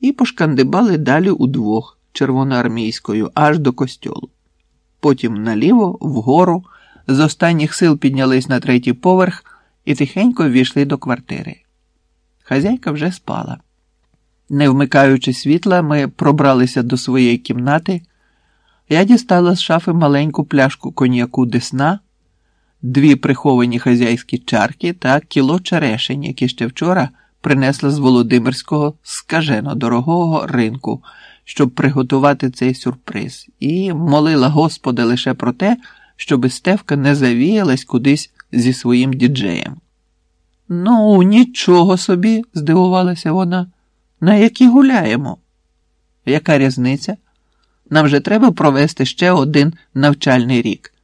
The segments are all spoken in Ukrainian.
і пошкандибали далі удвох червоноармійською аж до костьолу. Потім наліво, вгору, з останніх сил піднялись на третій поверх і тихенько ввійшли до квартири. Хазяйка вже спала. Не вмикаючи світла, ми пробралися до своєї кімнати. Я дістала з шафи маленьку пляшку коньяку десна, дві приховані хазяйські чарки та кіло черешень, які ще вчора принесла з Володимирського скажено дорогого ринку, щоб приготувати цей сюрприз, і молила Господа лише про те, щоби Стевка не завіялась кудись зі своїм діджеєм. Ну, нічого собі, здивувалася вона. На які гуляємо? Яка різниця? Нам вже треба провести ще один навчальний рік.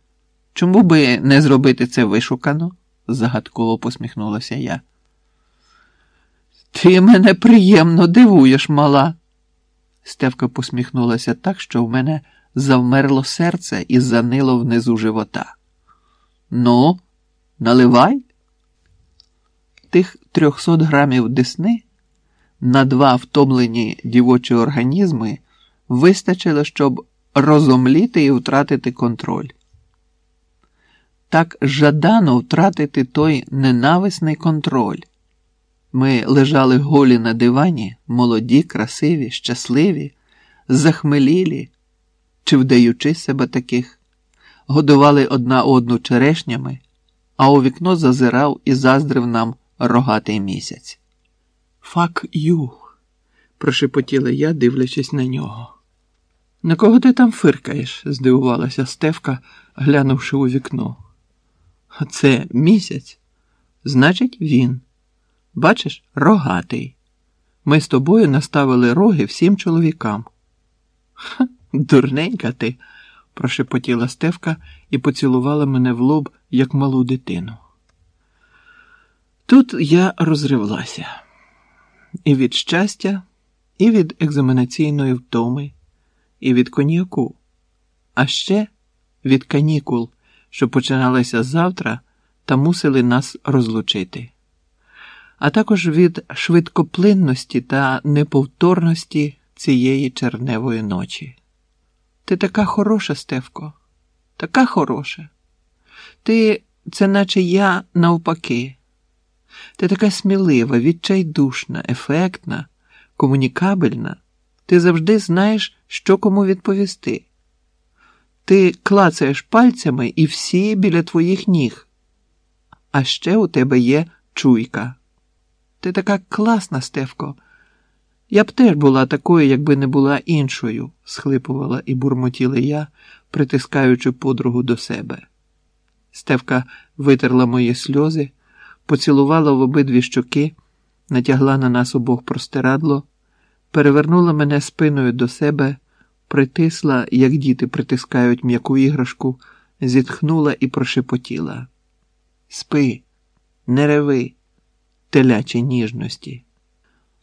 Чому би не зробити це вишукано? загадково посміхнулася я. Ти мене приємно дивуєш, мала. Стевка посміхнулася так, що в мене завмерло серце і занило внизу живота. Ну, наливай. Тих трьохсот грамів десни на два втомлені дівочі організми вистачило, щоб розомліти і втратити контроль. Так жадано втратити той ненависний контроль. Ми лежали голі на дивані, молоді, красиві, щасливі, захмелілі, чи вдаючи себе таких, годували одна одну черешнями, а у вікно зазирав і заздрив нам рогатий місяць. Фак ю, прошепотіла я, дивлячись на нього. На кого ти там фиркаєш? здивувалася Стевка, глянувши у вікно. Це місяць, значить, він. Бачиш, рогатий. Ми з тобою наставили роги всім чоловікам. Ха, дурненька ти, прошепотіла Стевка і поцілувала мене в лоб, як малу дитину. Тут я розривлася і від щастя, і від екзаменаційної втоми, і від коньяку, а ще від канікул, що починалися завтра та мусили нас розлучити а також від швидкоплинності та неповторності цієї черневої ночі. Ти така хороша, Стевко, така хороша. Ти, це наче я навпаки. Ти така смілива, відчайдушна, ефектна, комунікабельна. Ти завжди знаєш, що кому відповісти. Ти клацаєш пальцями і всі біля твоїх ніг. А ще у тебе є чуйка. Ти така класна, Стевко. Я б теж була такою, якби не була іншою, схлипувала і бурмотіла я, притискаючи подругу до себе. Стевка витерла мої сльози, поцілувала в обидві щоки, натягла на нас обох простирадло, перевернула мене спиною до себе, притисла, як діти притискають м'яку іграшку, зітхнула і прошепотіла. Спи, не реви телячі ніжності.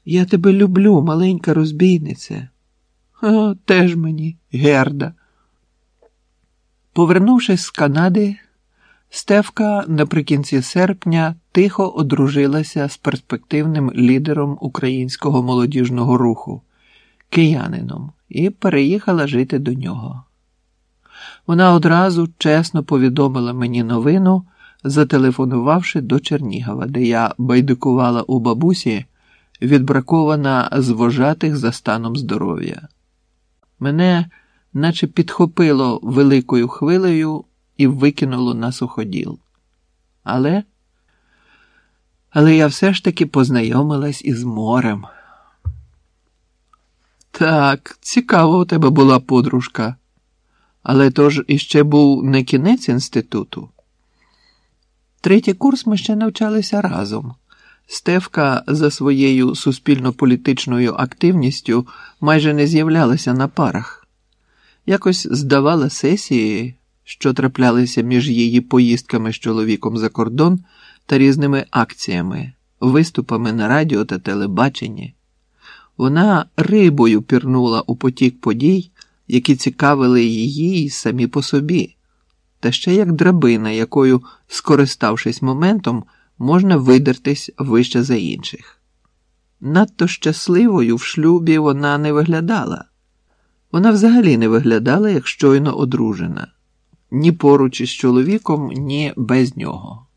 Я тебе люблю, маленька розбійниця. О, теж мені, Герда. Повернувшись з Канади, Стевка наприкінці серпня тихо одружилася з перспективним лідером українського молодіжного руху, киянином, і переїхала жити до нього. Вона одразу чесно повідомила мені новину зателефонувавши до Чернігова, де я байдикувала у бабусі, відбракована з вожатих за станом здоров'я. Мене наче підхопило великою хвилею і викинуло на суходіл. Але але я все ж таки познайомилась із морем. Так, цікаво у тебе була подружка. Але то ж іще був не кінець інституту. Третій курс ми ще навчалися разом. Стевка за своєю суспільно-політичною активністю майже не з'являлася на парах. Якось здавала сесії, що траплялися між її поїздками з чоловіком за кордон та різними акціями, виступами на радіо та телебаченні. Вона рибою пірнула у потік подій, які цікавили її самі по собі та ще як драбина, якою, скориставшись моментом, можна видертись вище за інших. Надто щасливою в шлюбі вона не виглядала. Вона взагалі не виглядала як щойно одружена, ні поруч із чоловіком, ні без нього.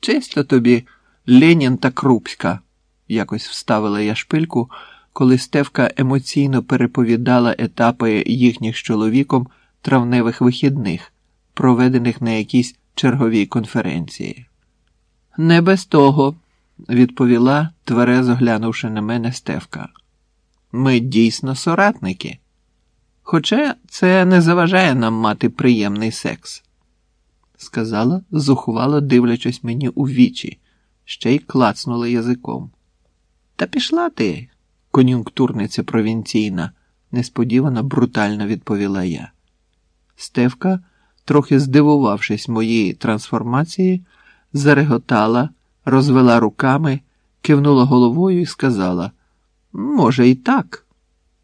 Чисто тобі, Ленін та Крупська, якось вставила я шпильку, коли Стевка емоційно переповідала етапи їхніх з чоловіком травневих вихідних, проведених на якійсь черговій конференції. Не без того, відповіла, тверезо глянувши на мене Стевка. Ми дійсно соратники. Хоча це не заважає нам мати приємний секс, сказала, зухвало дивлячись мені у вічі, ще й клацнула язиком. Та пішла ти, кон'юнктурниця провінційна, несподівано брутально відповіла я. Стевка, трохи здивувавшись моїй трансформації, зареготала, розвела руками, кивнула головою і сказала: Може, і так.